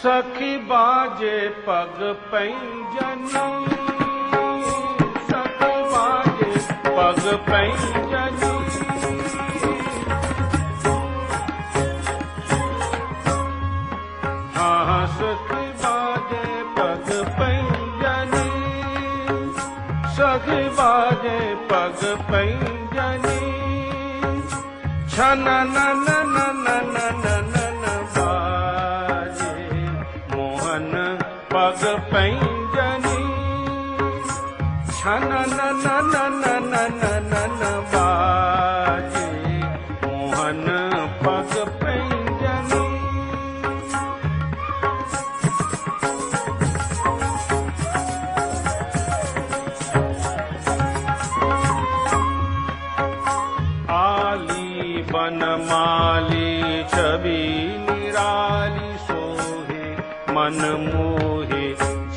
ਸਖੀ ਬਾਜੇ ਪਗ ਪੈ ਜਨਮ ने मोहन पद पै जी छन न सभी निराली सोहे मन मोहे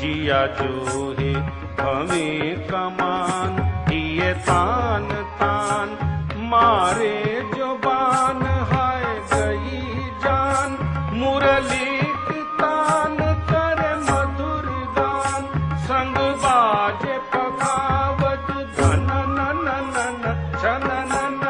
जिया जोहे हमें कमान दिए तान तान मारे जो बान हाय गई जान मुरली तान कर मधुर गान संग बाजे पखावत धन नन नन चन नन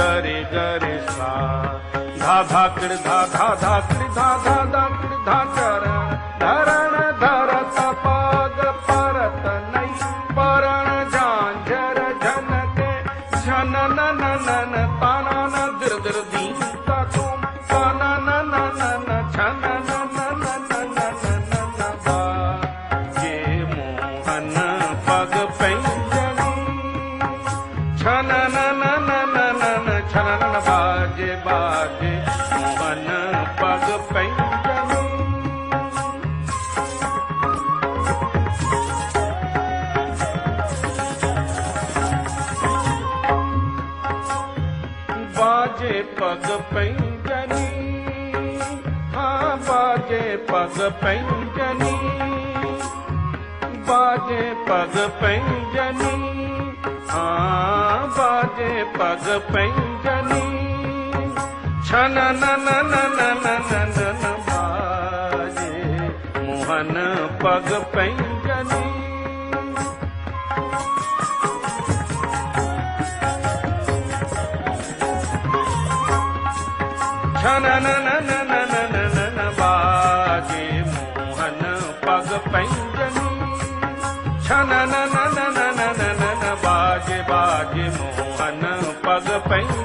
जरिषा धा धा कृधा धा छनन बाजे बाजे मोहन पग पंजन बाजे पग पैंजनी हाँ बाजे पग बाजे पग ਆ ਬਾਜੇ ਪਗ ਪੈਂਜਨੀ ਛਨ ਨਨ ਨਨ ਨਨ ਨਨ ਬਾਜੇ ਮੋਹਨ ਪਗ ਪੈਂਜਨੀ ਛਨ ਨਨ ਨਨ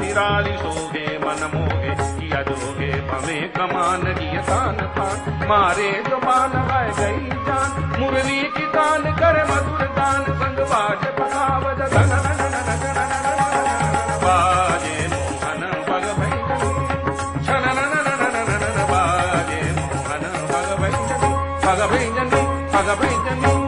निराली सोगे मन मोगे किया जोगे भमे कमान किया तान पान मारे तो मान भाई गई जान मुरली की तान कर मधुर दान संग बाज धन बाजे I'm भग भई छन बाजे